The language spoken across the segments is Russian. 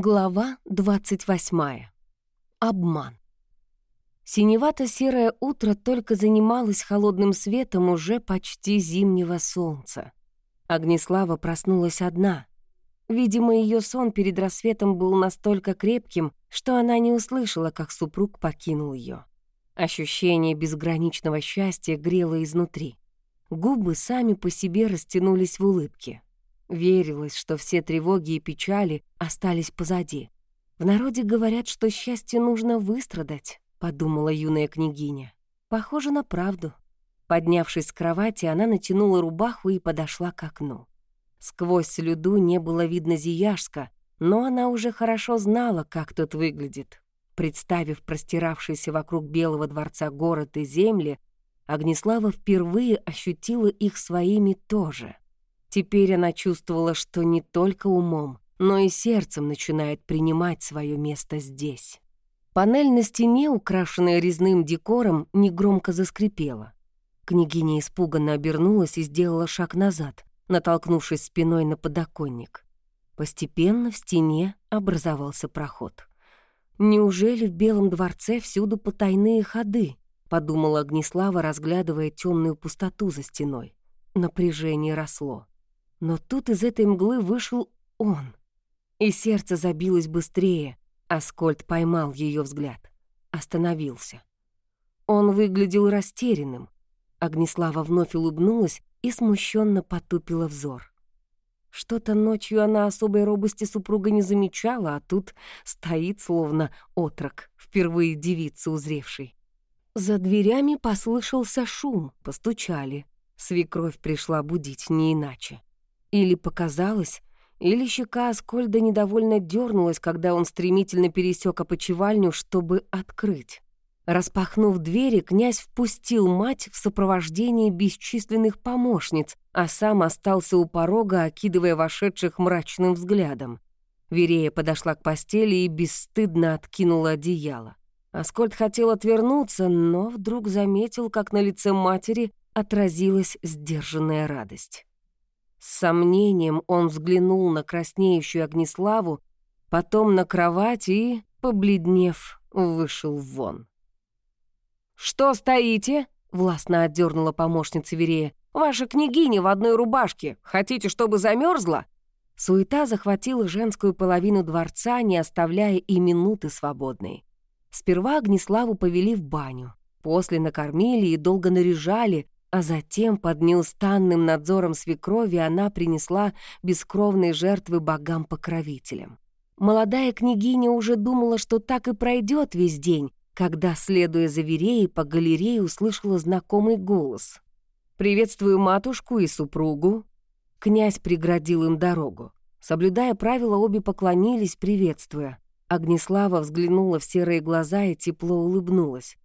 Глава 28. Обман. Синевато-серое утро только занималось холодным светом уже почти зимнего солнца. Огнеслава проснулась одна. Видимо, ее сон перед рассветом был настолько крепким, что она не услышала, как супруг покинул ее. Ощущение безграничного счастья грело изнутри. Губы сами по себе растянулись в улыбке. Верилось, что все тревоги и печали остались позади. В народе говорят, что счастье нужно выстрадать, подумала юная княгиня. Похоже на правду. Поднявшись с кровати, она натянула рубаху и подошла к окну. Сквозь слюду не было видно Зияшска, но она уже хорошо знала, как тот выглядит. Представив простиравшийся вокруг Белого дворца город и земли, Огнеслава впервые ощутила их своими тоже — Теперь она чувствовала, что не только умом, но и сердцем начинает принимать свое место здесь. Панель на стене, украшенная резным декором, негромко заскрипела. Княгиня испуганно обернулась и сделала шаг назад, натолкнувшись спиной на подоконник. Постепенно в стене образовался проход. «Неужели в Белом дворце всюду потайные ходы?» — подумала Огнеслава, разглядывая темную пустоту за стеной. Напряжение росло. Но тут из этой мглы вышел он. И сердце забилось быстрее. Аскольд поймал ее взгляд. Остановился. Он выглядел растерянным. Огнеслава вновь улыбнулась и смущенно потупила взор. Что-то ночью она особой робости супруга не замечала, а тут стоит, словно отрок, впервые девица узревший. За дверями послышался шум, постучали. Свекровь пришла будить не иначе. Или показалось, или щека Аскольда недовольно дернулась, когда он стремительно пересек опочивальню, чтобы открыть. Распахнув двери, князь впустил мать в сопровождении бесчисленных помощниц, а сам остался у порога, окидывая вошедших мрачным взглядом. Верея подошла к постели и бесстыдно откинула одеяло. Аскольд хотел отвернуться, но вдруг заметил, как на лице матери отразилась сдержанная радость. С сомнением он взглянул на краснеющую Огнеславу, потом на кровать и, побледнев, вышел вон. «Что стоите?» — властно отдернула помощница Верея. «Ваша княгиня в одной рубашке. Хотите, чтобы замерзла?» Суета захватила женскую половину дворца, не оставляя и минуты свободной. Сперва Огнеславу повели в баню. После накормили и долго наряжали, а затем под неустанным надзором свекрови она принесла бескровные жертвы богам-покровителям. Молодая княгиня уже думала, что так и пройдет весь день, когда, следуя за Вереей, по галерее услышала знакомый голос. «Приветствую матушку и супругу». Князь преградил им дорогу. Соблюдая правила, обе поклонились, приветствуя. Огнеслава взглянула в серые глаза и тепло улыбнулась.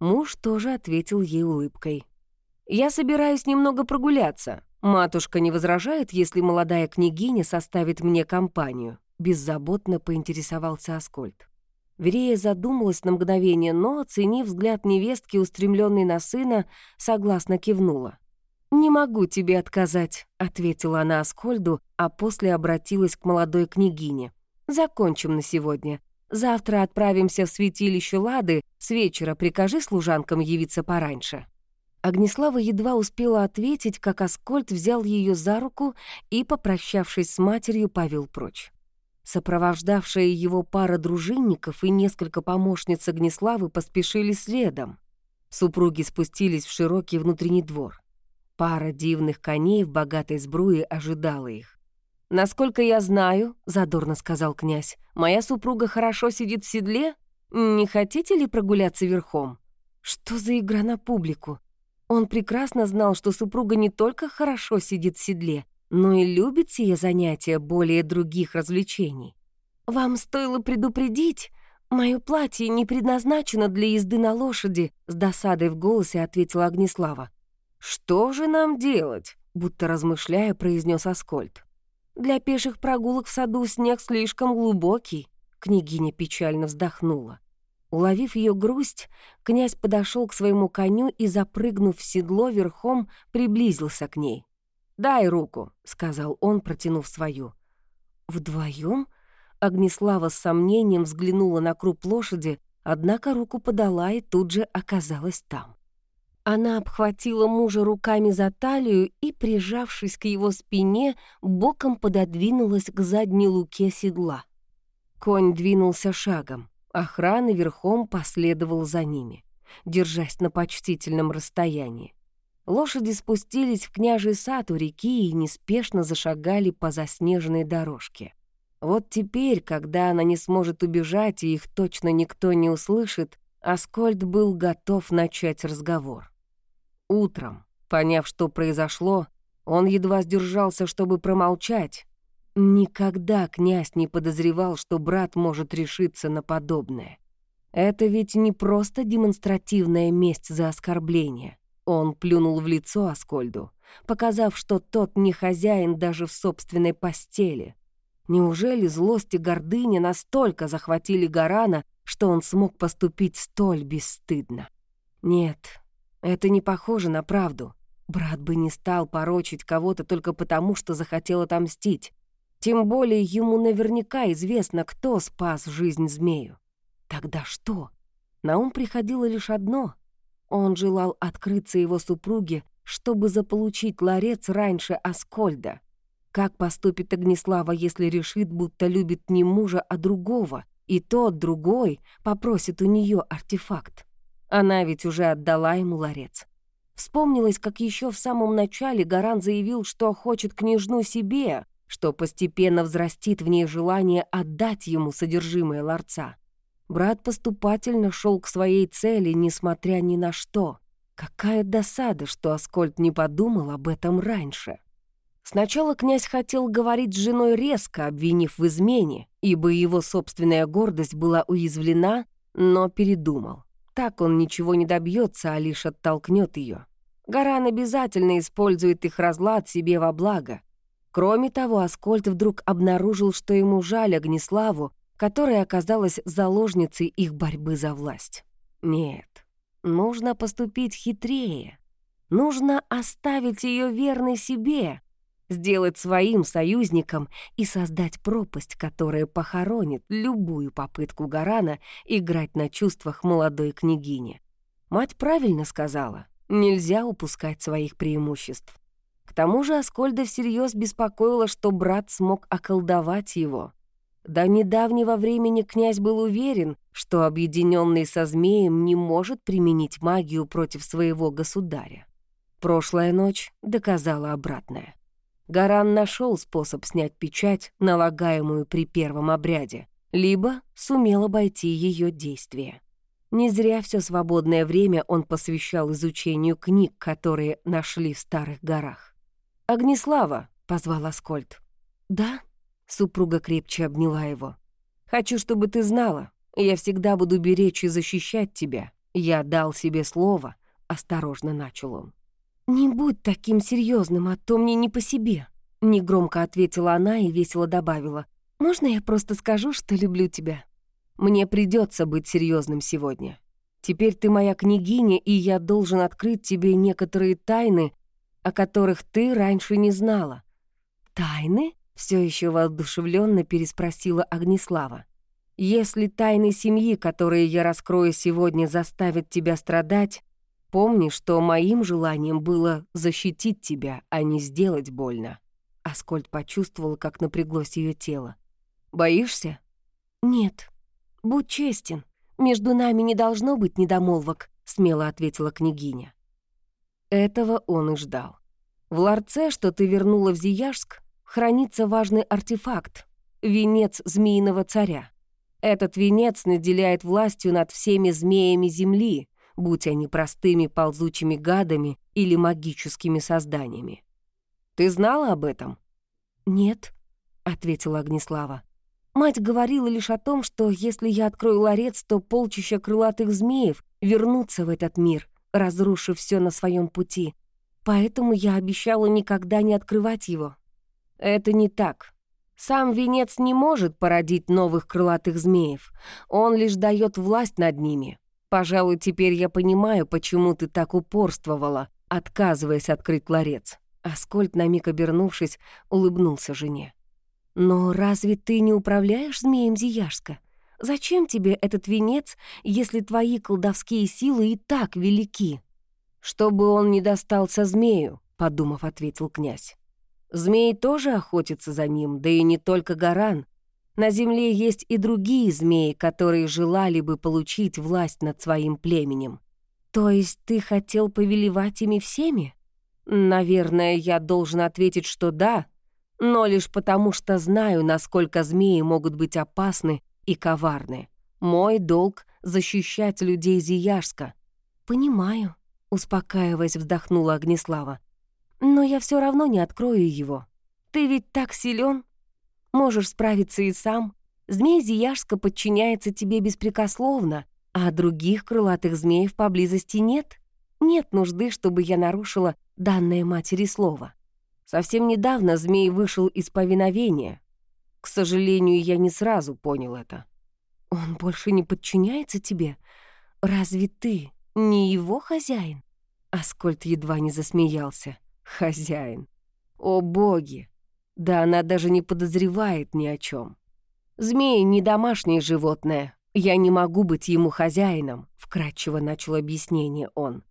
Муж тоже ответил ей улыбкой. «Я собираюсь немного прогуляться. Матушка не возражает, если молодая княгиня составит мне компанию?» Беззаботно поинтересовался Аскольд. Верея задумалась на мгновение, но, оценив взгляд невестки, устремленный на сына, согласно кивнула. «Не могу тебе отказать», — ответила она Аскольду, а после обратилась к молодой княгине. «Закончим на сегодня. Завтра отправимся в святилище Лады, с вечера прикажи служанкам явиться пораньше». Огнеслава едва успела ответить, как Аскольд взял ее за руку и, попрощавшись с матерью, повел прочь. Сопровождавшая его пара дружинников и несколько помощниц Огнеславы поспешили следом. Супруги спустились в широкий внутренний двор. Пара дивных коней в богатой сбруе ожидала их. «Насколько я знаю», — задорно сказал князь, «моя супруга хорошо сидит в седле. Не хотите ли прогуляться верхом?» «Что за игра на публику?» Он прекрасно знал, что супруга не только хорошо сидит в седле, но и любит сие занятие более других развлечений. «Вам стоило предупредить, мое платье не предназначено для езды на лошади», с досадой в голосе ответила Огнеслава. «Что же нам делать?» будто размышляя, произнес Аскольд. «Для пеших прогулок в саду снег слишком глубокий», княгиня печально вздохнула. Уловив ее грусть, князь подошел к своему коню и, запрыгнув в седло верхом, приблизился к ней. «Дай руку», — сказал он, протянув свою. Вдвоем Огнеслава с сомнением взглянула на круп лошади, однако руку подала и тут же оказалась там. Она обхватила мужа руками за талию и, прижавшись к его спине, боком пододвинулась к задней луке седла. Конь двинулся шагом, охрана верхом последовал за ними, держась на почтительном расстоянии. Лошади спустились в княжий сад у реки и неспешно зашагали по заснеженной дорожке. Вот теперь, когда она не сможет убежать и их точно никто не услышит, Аскольд был готов начать разговор. Утром, поняв, что произошло, он едва сдержался, чтобы промолчать. Никогда князь не подозревал, что брат может решиться на подобное. Это ведь не просто демонстративная месть за оскорбление. Он плюнул в лицо Аскольду, показав, что тот не хозяин даже в собственной постели. Неужели злость и гордыня настолько захватили Гарана, что он смог поступить столь бесстыдно? Нет, это не похоже на правду. Брат бы не стал порочить кого-то только потому, что захотел отомстить. Тем более ему наверняка известно, кто спас жизнь змею. Тогда что? На ум приходило лишь одно. Он желал открыться его супруге, чтобы заполучить ларец раньше Аскольда. Как поступит Огнеслава, если решит, будто любит не мужа, а другого, и тот, другой, попросит у нее артефакт? Она ведь уже отдала ему ларец. Вспомнилось, как еще в самом начале Гаран заявил, что хочет княжну себе, что постепенно взрастит в ней желание отдать ему содержимое ларца. Брат поступательно шел к своей цели, несмотря ни на что. Какая досада, что Аскольд не подумал об этом раньше. Сначала князь хотел говорить с женой резко, обвинив в измене, ибо его собственная гордость была уязвлена, но передумал. Так он ничего не добьется, а лишь оттолкнет ее. Гаран обязательно использует их разлад себе во благо. Кроме того, Аскольд вдруг обнаружил, что ему жаль Огнеславу, которая оказалась заложницей их борьбы за власть. Нет, нужно поступить хитрее. Нужно оставить ее верной себе, сделать своим союзником и создать пропасть, которая похоронит любую попытку Гарана играть на чувствах молодой княгини. Мать правильно сказала, нельзя упускать своих преимуществ. К тому же Аскольда всерьез беспокоило, что брат смог околдовать его. До недавнего времени князь был уверен, что объединенный со змеем не может применить магию против своего государя. Прошлая ночь доказала обратное. Гаран нашел способ снять печать, налагаемую при первом обряде, либо сумел обойти ее действие. Не зря все свободное время он посвящал изучению книг, которые нашли в старых горах. «Огнеслава!» — позвал Аскольд. «Да?» — супруга крепче обняла его. «Хочу, чтобы ты знала. Я всегда буду беречь и защищать тебя. Я дал себе слово», — осторожно начал он. «Не будь таким серьезным, а то мне не по себе», — негромко ответила она и весело добавила. «Можно я просто скажу, что люблю тебя? Мне придется быть серьезным сегодня. Теперь ты моя княгиня, и я должен открыть тебе некоторые тайны, о которых ты раньше не знала». «Тайны?» — все еще воодушевленно переспросила Огнеслава. «Если тайны семьи, которые я раскрою сегодня, заставят тебя страдать, Помни, что моим желанием было защитить тебя, а не сделать больно». Аскольд почувствовал, как напряглось ее тело. «Боишься?» «Нет. Будь честен. Между нами не должно быть недомолвок», — смело ответила княгиня. Этого он и ждал. В ларце, что ты вернула в Зияжск, хранится важный артефакт — венец змеиного царя. Этот венец наделяет властью над всеми змеями земли, будь они простыми ползучими гадами или магическими созданиями. Ты знала об этом? Нет, ответила Огнеслава. Мать говорила лишь о том, что если я открою ларец, то полчища крылатых змеев вернутся в этот мир, разрушив все на своем пути. Поэтому я обещала никогда не открывать его. Это не так. Сам венец не может породить новых крылатых змеев. Он лишь дает власть над ними, Пожалуй, теперь я понимаю, почему ты так упорствовала, отказываясь открыть ларец. Аскольд, на миг обернувшись, улыбнулся жене. Но разве ты не управляешь змеем Зияшска? Зачем тебе этот венец, если твои колдовские силы и так велики? Чтобы он не достался змею, подумав, ответил князь. Змей тоже охотится за ним, да и не только Гаран. На земле есть и другие змеи, которые желали бы получить власть над своим племенем. То есть ты хотел повелевать ими всеми? Наверное, я должен ответить, что да, но лишь потому, что знаю, насколько змеи могут быть опасны и коварны. Мой долг — защищать людей Зияшска. «Понимаю», — успокаиваясь, вздохнула Огнеслава. «Но я все равно не открою его. Ты ведь так силен, Можешь справиться и сам. Змей Зияшска подчиняется тебе беспрекословно, а других крылатых змеев поблизости нет. Нет нужды, чтобы я нарушила данное матери слово. Совсем недавно змей вышел из повиновения. К сожалению, я не сразу понял это. Он больше не подчиняется тебе? Разве ты не его хозяин? Аскольд едва не засмеялся. Хозяин. О боги! Да она даже не подозревает ни о чем. Змеи не домашнее животное. Я не могу быть ему хозяином, вкратчиво начал объяснение он.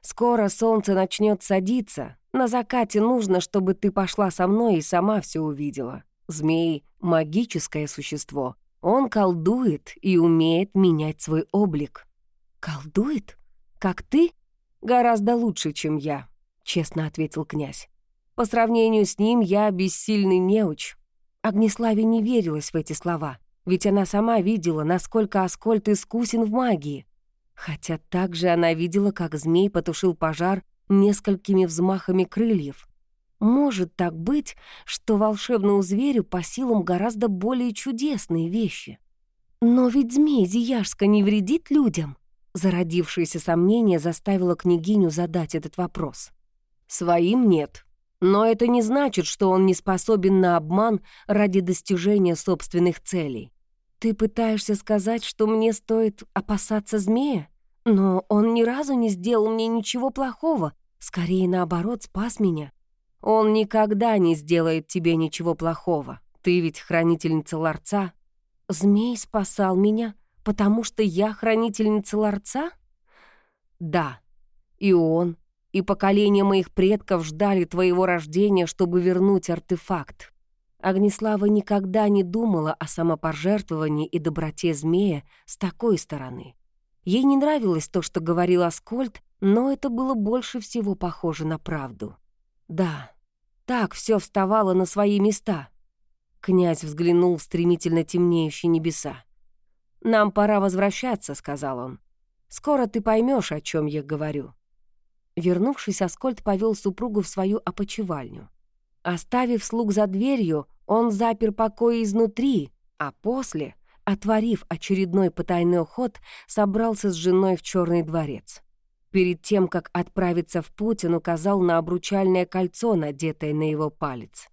Скоро солнце начнет садиться. На закате нужно, чтобы ты пошла со мной и сама все увидела. Змей — магическое существо. Он колдует и умеет менять свой облик. Колдует? Как ты? Гораздо лучше, чем я, честно ответил князь. По сравнению с ним я бессильный неуч. Огнеславе не верилась в эти слова, ведь она сама видела, насколько Аскольд искусен в магии. Хотя также она видела, как змей потушил пожар несколькими взмахами крыльев. Может так быть, что волшебному зверю по силам гораздо более чудесные вещи. Но ведь змей Зияшска не вредит людям. Зародившееся сомнение заставило княгиню задать этот вопрос. «Своим нет», но это не значит, что он не способен на обман ради достижения собственных целей. Ты пытаешься сказать, что мне стоит опасаться змея? Но он ни разу не сделал мне ничего плохого, скорее наоборот, спас меня. Он никогда не сделает тебе ничего плохого. Ты ведь хранительница ларца. Змей спасал меня, потому что я хранительница ларца? Да, и он и поколения моих предков ждали твоего рождения, чтобы вернуть артефакт. Огнеслава никогда не думала о самопожертвовании и доброте змея с такой стороны. Ей не нравилось то, что говорил Аскольд, но это было больше всего похоже на правду. Да, так все вставало на свои места. Князь взглянул в стремительно темнеющие небеса. «Нам пора возвращаться», — сказал он. «Скоро ты поймешь, о чем я говорю». Вернувшись, Аскольд повел супругу в свою опочивальню. Оставив слуг за дверью, он запер покои изнутри, а после, отворив очередной потайной ход, собрался с женой в черный дворец. Перед тем, как отправиться в путь, он указал на обручальное кольцо, надетое на его палец.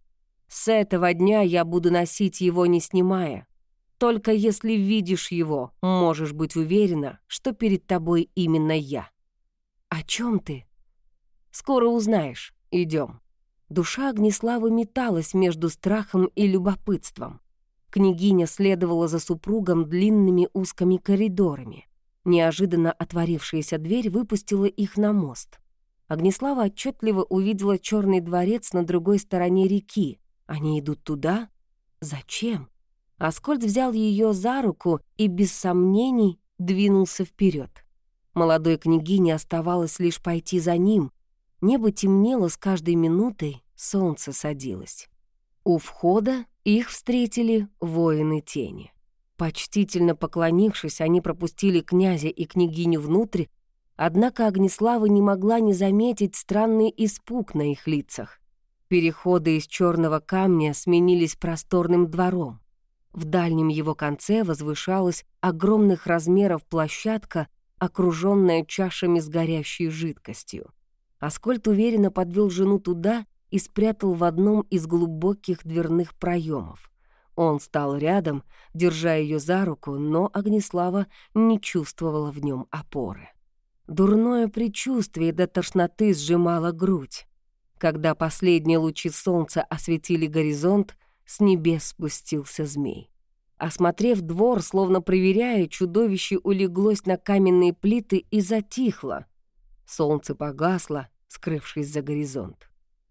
«С этого дня я буду носить его, не снимая. Только если видишь его, можешь быть уверена, что перед тобой именно я». «О чем ты?» Скоро узнаешь. Идем. Душа Огнеславы металась между страхом и любопытством. Княгиня следовала за супругом длинными узкими коридорами. Неожиданно отворившаяся дверь выпустила их на мост. Огнеслава отчетливо увидела черный дворец на другой стороне реки. Они идут туда? Зачем? Аскольд взял ее за руку и без сомнений двинулся вперед. Молодой княгине оставалось лишь пойти за ним, Небо темнело с каждой минутой, солнце садилось. У входа их встретили воины тени. Почтительно поклонившись, они пропустили князя и княгиню внутрь, однако Огнеслава не могла не заметить странный испуг на их лицах. Переходы из черного камня сменились просторным двором. В дальнем его конце возвышалась огромных размеров площадка, окруженная чашами с горящей жидкостью. Аскольд уверенно подвел жену туда и спрятал в одном из глубоких дверных проемов. Он стал рядом, держа ее за руку, но Огнеслава не чувствовала в нем опоры. Дурное предчувствие до тошноты сжимало грудь. Когда последние лучи солнца осветили горизонт, с небес спустился змей. Осмотрев двор, словно проверяя, чудовище улеглось на каменные плиты и затихло. Солнце погасло, скрывшись за горизонт.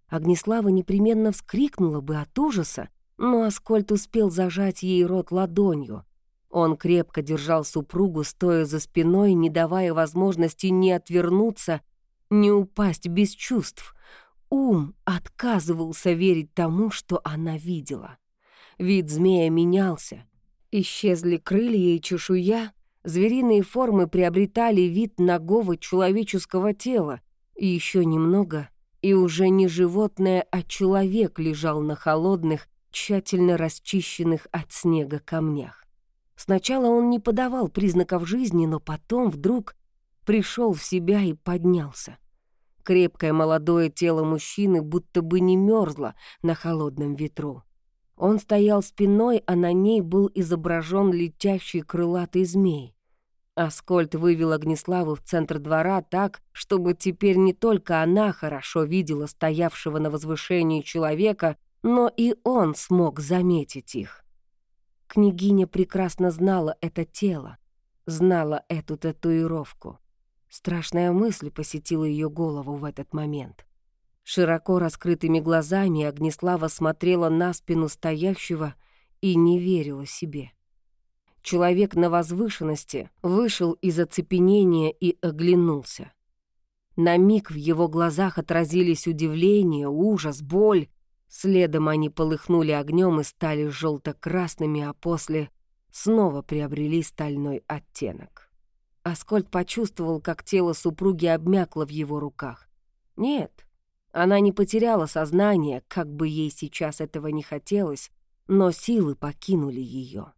Огнеслава непременно вскрикнула бы от ужаса, но Аскольд успел зажать ей рот ладонью. Он крепко держал супругу, стоя за спиной, не давая возможности ни отвернуться, ни упасть без чувств. Ум отказывался верить тому, что она видела. Вид змея менялся. Исчезли крылья и чешуя, звериные формы приобретали вид ногого человеческого тела, еще немного, и уже не животное, а человек лежал на холодных, тщательно расчищенных от снега камнях. Сначала он не подавал признаков жизни, но потом вдруг пришел в себя и поднялся. Крепкое молодое тело мужчины будто бы не мерзло на холодном ветру. Он стоял спиной, а на ней был изображен летящий крылатый змей. Аскольд вывел Огнеславу в центр двора так, чтобы теперь не только она хорошо видела стоявшего на возвышении человека, но и он смог заметить их. Княгиня прекрасно знала это тело, знала эту татуировку. Страшная мысль посетила ее голову в этот момент. Широко раскрытыми глазами Огнеслава смотрела на спину стоящего и не верила себе. Человек на возвышенности вышел из оцепенения и оглянулся. На миг в его глазах отразились удивление, ужас, боль. Следом они полыхнули огнем и стали желто-красными, а после снова приобрели стальной оттенок. Аскольд почувствовал, как тело супруги обмякло в его руках. Нет, она не потеряла сознание, как бы ей сейчас этого не хотелось, но силы покинули ее.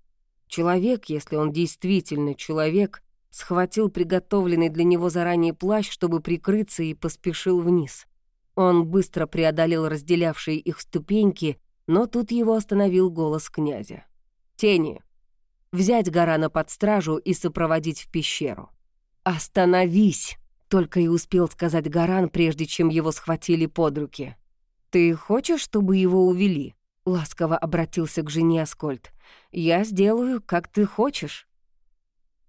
Человек, если он действительно человек, схватил приготовленный для него заранее плащ, чтобы прикрыться, и поспешил вниз. Он быстро преодолел разделявшие их ступеньки, но тут его остановил голос князя. «Тени, взять Гарана под стражу и сопроводить в пещеру». «Остановись!» — только и успел сказать Гаран, прежде чем его схватили под руки. «Ты хочешь, чтобы его увели?» — ласково обратился к жене Аскольд. «Я сделаю, как ты хочешь».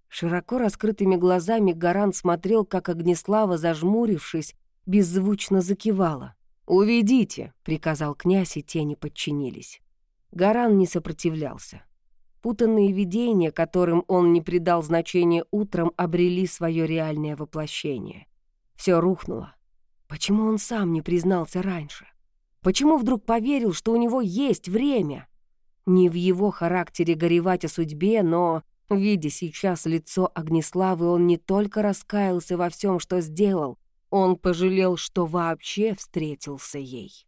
Широко раскрытыми глазами Гаран смотрел, как Огнеслава, зажмурившись, беззвучно закивала. «Уведите», — приказал князь, и тени подчинились. Гаран не сопротивлялся. Путанные видения, которым он не придал значения утром, обрели свое реальное воплощение. Все рухнуло. Почему он сам не признался раньше? Почему вдруг поверил, что у него есть время? Не в его характере горевать о судьбе, но, видя сейчас лицо Огнеславы, он не только раскаялся во всем, что сделал, он пожалел, что вообще встретился ей.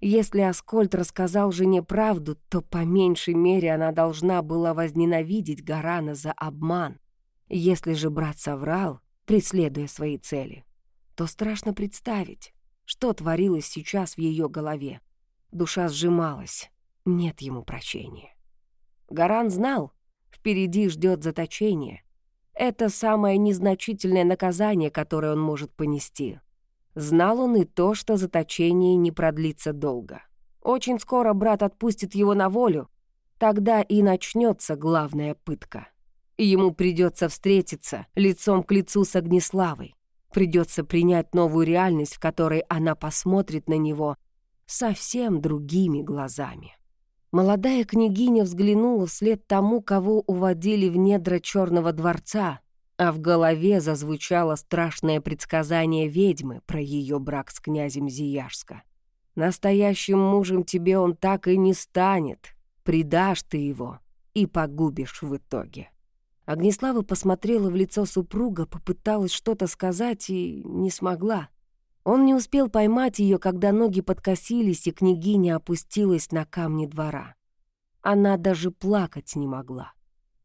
Если Аскольд рассказал жене правду, то по меньшей мере она должна была возненавидеть Гарана за обман. Если же брат соврал, преследуя свои цели, то страшно представить, что творилось сейчас в ее голове? Душа сжималась. Нет ему прощения. Гаран знал, впереди ждет заточение. Это самое незначительное наказание, которое он может понести. Знал он и то, что заточение не продлится долго. Очень скоро брат отпустит его на волю, тогда и начнется главная пытка. Ему придется встретиться лицом к лицу с Огнеславой. Придется принять новую реальность, в которой она посмотрит на него совсем другими глазами. Молодая княгиня взглянула вслед тому, кого уводили в недра черного дворца, а в голове зазвучало страшное предсказание ведьмы про ее брак с князем Зияшска. «Настоящим мужем тебе он так и не станет. Предашь ты его и погубишь в итоге». Огнеслава посмотрела в лицо супруга, попыталась что-то сказать и не смогла. Он не успел поймать ее, когда ноги подкосились, и княгиня опустилась на камни двора. Она даже плакать не могла.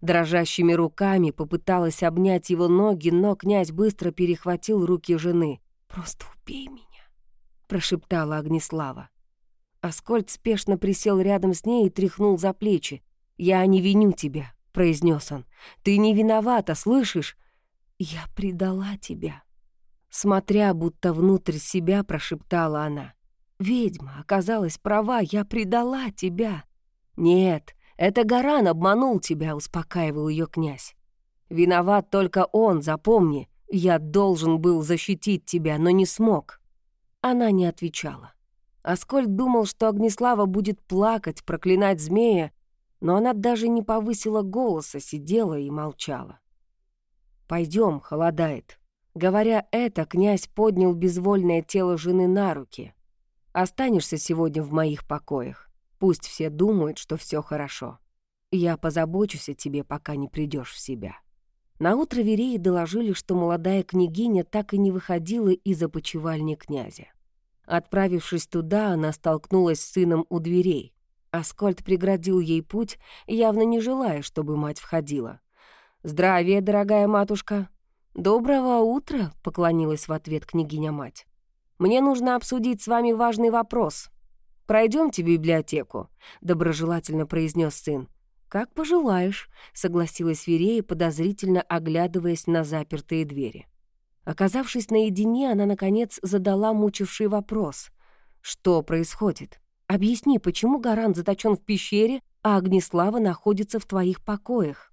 Дрожащими руками попыталась обнять его ноги, но князь быстро перехватил руки жены. «Просто убей меня», — прошептала Огнеслава. Аскольд спешно присел рядом с ней и тряхнул за плечи. «Я не виню тебя произнес он. «Ты не виновата, слышишь?» «Я предала тебя». Смотря будто внутрь себя, прошептала она. «Ведьма оказалась права, я предала тебя. «Нет, это Гаран обманул тебя», — успокаивал ее князь. «Виноват только он, запомни. Я должен был защитить тебя, но не смог». Она не отвечала. Аскольд думал, что Огнеслава будет плакать, проклинать змея, но она даже не повысила голоса, сидела и молчала. Пойдем, холодает». Говоря это, князь поднял безвольное тело жены на руки. «Останешься сегодня в моих покоях. Пусть все думают, что все хорошо. Я позабочусь о тебе, пока не придешь в себя». Наутро Вереи доложили, что молодая княгиня так и не выходила из опочивальни князя. Отправившись туда, она столкнулась с сыном у дверей. Аскольд преградил ей путь, явно не желая, чтобы мать входила. «Здравия, дорогая матушка!» «Доброго утра!» — поклонилась в ответ княгиня-мать. «Мне нужно обсудить с вами важный вопрос. Пройдемте в библиотеку», — доброжелательно произнес сын. «Как пожелаешь», — согласилась Верея, подозрительно оглядываясь на запертые двери. Оказавшись наедине, она, наконец, задала мучивший вопрос. «Что происходит? Объясни, почему Гаран заточен в пещере, а Огнеслава находится в твоих покоях?»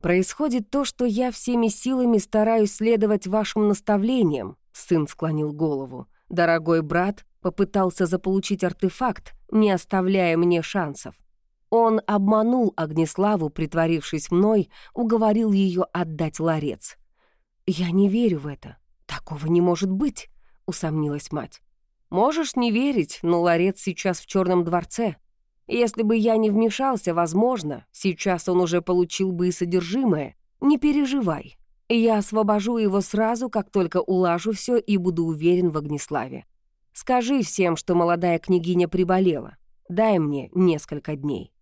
«Происходит то, что я всеми силами стараюсь следовать вашим наставлениям», — сын склонил голову. «Дорогой брат попытался заполучить артефакт, не оставляя мне шансов. Он обманул Огнеславу, притворившись мной, уговорил ее отдать ларец. «Я не верю в это. Такого не может быть», — усомнилась мать. «Можешь не верить, но ларец сейчас в черном дворце. Если бы я не вмешался, возможно, сейчас он уже получил бы и содержимое. Не переживай. Я освобожу его сразу, как только улажу все и буду уверен в Огнеславе. Скажи всем, что молодая княгиня приболела. Дай мне несколько дней».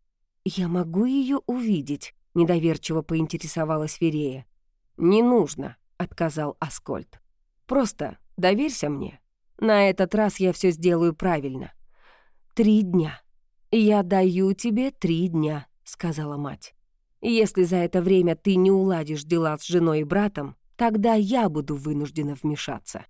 «Я могу ее увидеть?» — недоверчиво поинтересовалась Верея. «Не нужно», — отказал Аскольд. «Просто доверься мне. На этот раз я все сделаю правильно. Три дня». «Я даю тебе три дня», — сказала мать. «Если за это время ты не уладишь дела с женой и братом, тогда я буду вынуждена вмешаться».